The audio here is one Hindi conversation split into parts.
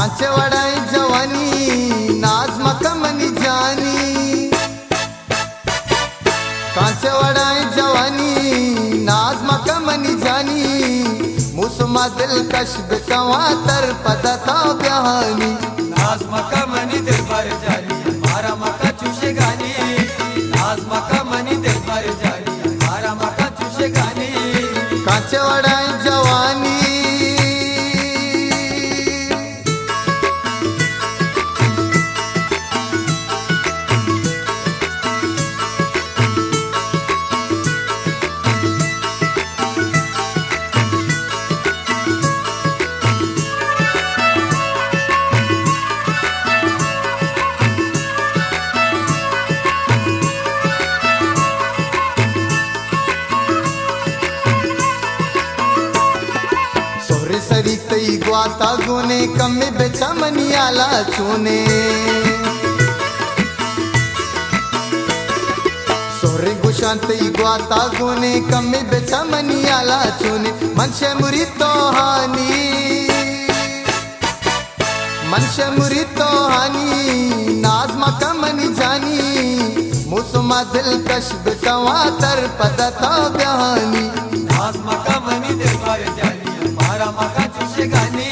आंचे वड़ाई जवानी नाज मकमनी जानी। कांचे वड़ाई जवानी नाज मकमनी जानी। मुसमा दिल कश बिकवा तर पता था बयानी नाज मकमनी दिल भर जानी हमारा मका चूषे गानी। नाज मकमनी दिल भर जानी हमारा मका चूषे गानी। कांचे वड़ाई सरी ग्वाता गुने कमे बेचा मनियाला चूने। सोहरे गुशांत ग्वाता गुने कमे बेचा मनियाला चूने। मनशे मुरी तो हानी। मनशे मुरी तो हानी नाज मका मनी जानी। मुसमा दिलकश बिकवा तर पदता ब्याहानी। गानी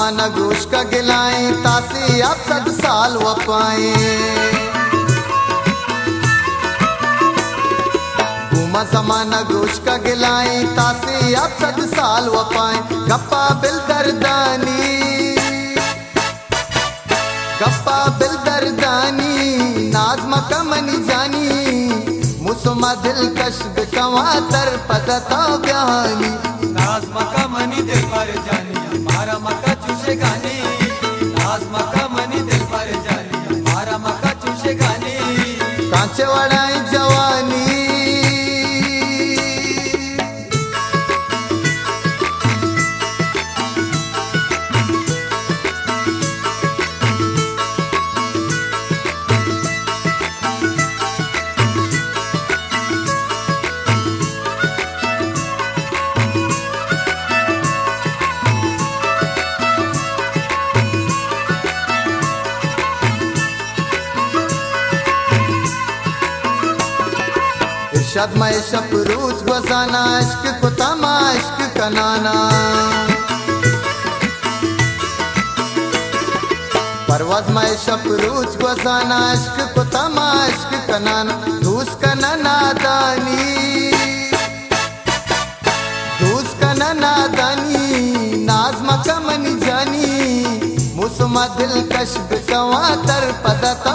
समाना गोश का गिलाए, तासे आप सद साल वपाए घूमा समाना गोश का गिलाए, तासे आप सद साल वपाए गप्पा बिल दर्दानी। गप्पा बिल दर्दानी, नाज मका मनी जानी। मुसमा दिलकश बिकवा तर पदता ब्याहानी नाज मका मनी दिल पर जाली मारा मका चूसे गानी इर्शाद में शपरूज बसाना इश्क को तमा इश्क कनाना। परवाज में शपरूज बसाना इश्क को तमा इश्क कनाना। धूस कना नादानी धूस कना नादानी नाज मका मनी जानी। मुसमा दिलकश बिकवा तर पदता